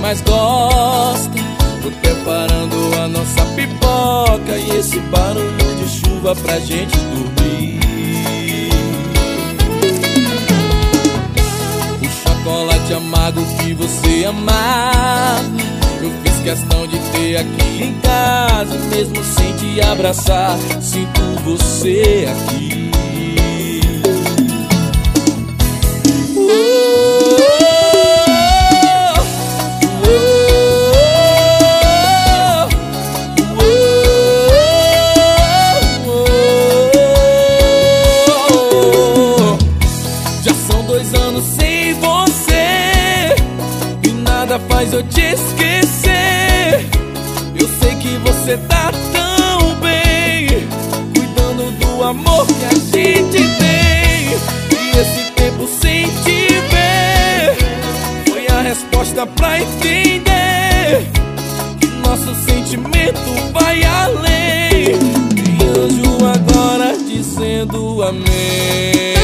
mais gosta. Tô preparando a nossa pipoca e esse barulho de chuva pra gente dormir. O chocolate amargo que você amava. Eu fiz questão de ter aqui em casa, mesmo sem te abraçar. Sinto você aqui. Faz eu te esquecer. Eu sei que você tá tão bem, cuidando do amor que a gente tem. E esse tempo sem te ver foi a resposta pra entender que nosso sentimento vai além. E anjo agora dizendo amém.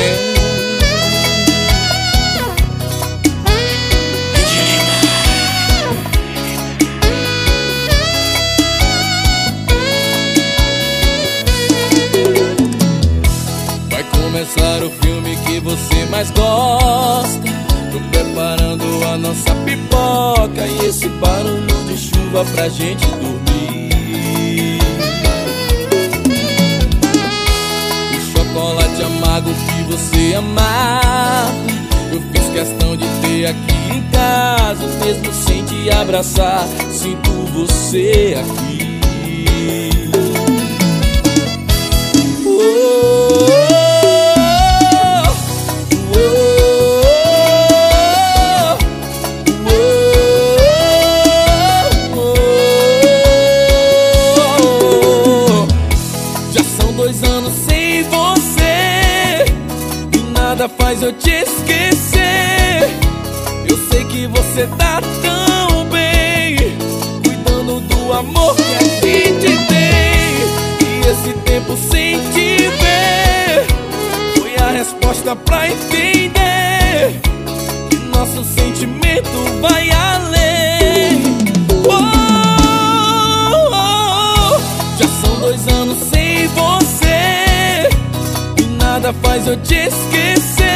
Filme que você mais gosta. Tô preparando a nossa pipoca e esse barulho de chuva pra gente dormir. O chocolate amargo que você amava. Eu fiz questão de ter aqui em casa, mesmo sem te abraçar. Sinto você aqui. Nada faz eu te esquecer. Eu sei que você tá nada faz eu te esquecer.